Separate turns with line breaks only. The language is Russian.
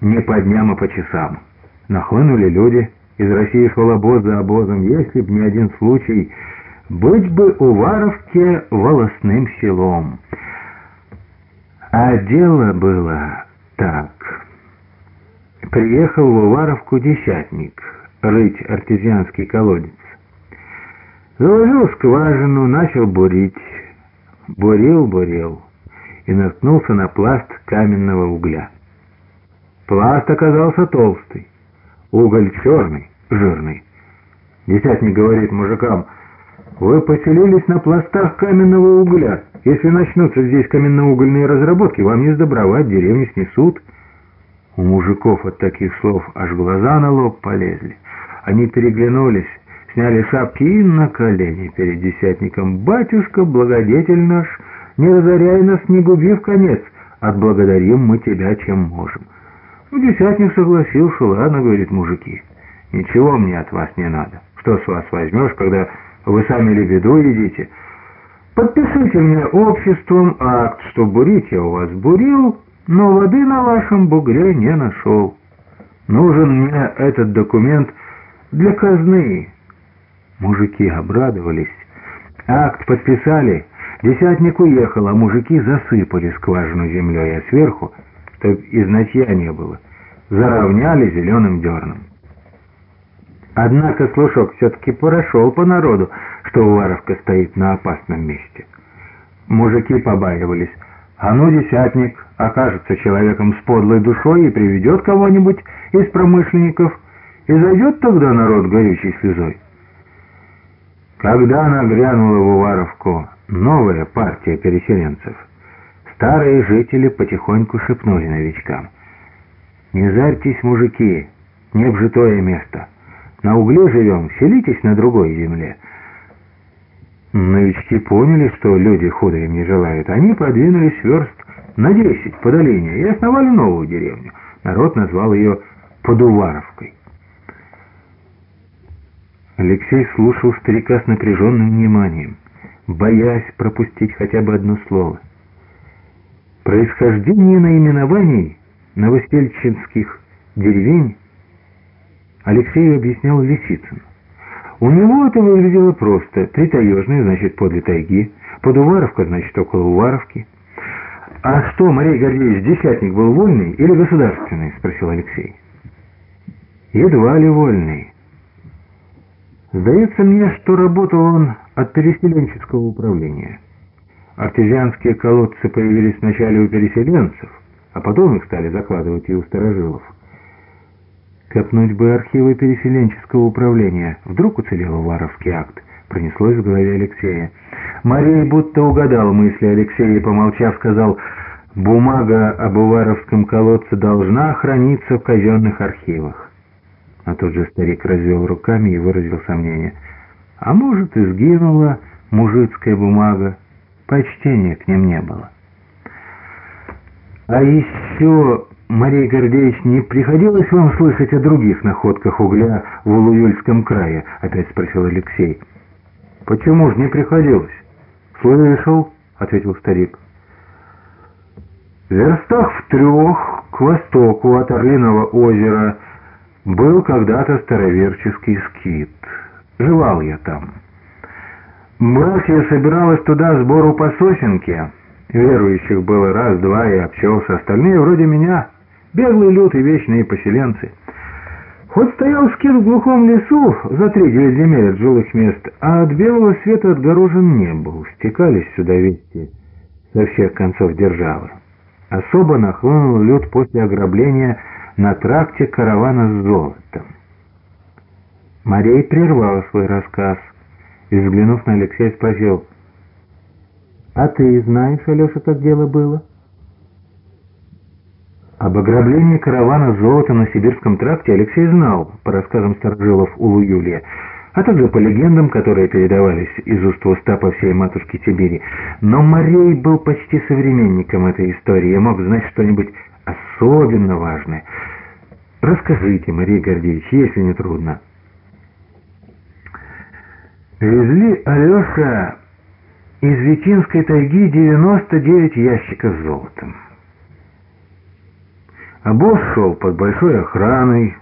не по дням, а по часам. Нахлынули люди, из России шел обоз за обозом, если б не один случай, быть бы у Варовке волосным селом. А дело было так. Приехал в Уваровку десятник рыть артезианский колодец. Заложил скважину, начал бурить. Бурил, бурил и наткнулся на пласт каменного угля. Пласт оказался толстый, уголь черный, жирный. Десятник говорит мужикам, «Вы поселились на пластах каменного угля. Если начнутся здесь каменноугольные разработки, вам не сдобровать, деревню снесут». У мужиков от таких слов аж глаза на лоб полезли. Они переглянулись, сняли шапки и на колени перед десятником. «Батюшка, благодетель наш, не разоряй нас, не губи в конец, отблагодарим мы тебя, чем можем». Ну, десятник согласился, ладно, говорит, мужики, ничего мне от вас не надо. Что с вас возьмешь, когда вы сами лебеду едите? Подпишите мне обществом акт, что бурить я у вас бурил, но воды на вашем бугре не нашел. Нужен мне этот документ для казны. Мужики обрадовались. Акт подписали, десятник уехал, а мужики засыпали скважину землей, а сверху, чтоб и значья не было, заровняли зеленым дерном. Однако слушок все-таки прошел по народу, что Уваровка стоит на опасном месте. Мужики побаивались. А ну, десятник окажется человеком с подлой душой и приведет кого-нибудь из промышленников, и зайдет тогда народ горючей слезой. Когда нагрянула в Уваровку новая партия переселенцев, старые жители потихоньку шепнули новичкам. «Не зарьтесь, мужики, не обжитое место. На угле живем, селитесь на другой земле». Новички поняли, что люди худо им не желают. Они продвинулись верст на десять по долине и основали новую деревню. Народ назвал ее Подуваровкой. Алексей слушал старика с напряженным вниманием, боясь пропустить хотя бы одно слово. Происхождение наименований новостельчинских деревень Алексею объяснял Лисицын. У него это выглядело просто. Тритаежный, значит, подле тайги. Подуваровка, значит, около Уваровки. «А что, Мария Гордеевич, десятник был вольный или государственный?» — спросил Алексей. «Едва ли вольный. Сдается мне, что работал он от переселенческого управления. Артезианские колодцы появились вначале у переселенцев, а потом их стали закладывать и у старожилов. Копнуть бы архивы переселенческого управления. Вдруг уцелел Уваровский акт. Пронеслось в голове Алексея. Мария будто угадал мысли Алексея и, помолчав, сказал, «Бумага об Уваровском колодце должна храниться в казенных архивах». А тут же старик развел руками и выразил сомнение. «А может, и сгинула мужицкая бумага. Почтения к ним не было». «А еще Мария Гордеевич, не приходилось вам слышать о других находках угля в Улуюльском крае?» — опять спросил Алексей. «Почему же не приходилось?» «Слышал», — ответил старик. В верстах в трех к востоку от Орлиного озера был когда-то староверческий скит. Жевал я там. Братья собиралась туда сбору по сосенке. Верующих было раз-два и обчелся. Остальные вроде меня Беглый люд и вечные поселенцы. Хоть стоял скит в глухом лесу за три земель от жилых мест, а от белого света отгорожен не был. Стекались сюда вести со всех концов державы. Особо нахлынул люд после ограбления на тракте каравана с золотом. Марей прервал свой рассказ и, взглянув на Алексея, спросил, «А ты знаешь, Алеша, как дело было?» Об ограблении каравана золота на Сибирском тракте Алексей знал по рассказам старожилов Улу Юлия, а также по легендам, которые передавались из уст в уста по всей матушке Сибири. Но Морей был почти современником этой истории и мог знать что-нибудь особенно важное. Расскажите, Мария Гордеевич, если не трудно. Везли Алеша из Витинской тайги 99 ящиков с золотом. Обоз шел под большой охраной,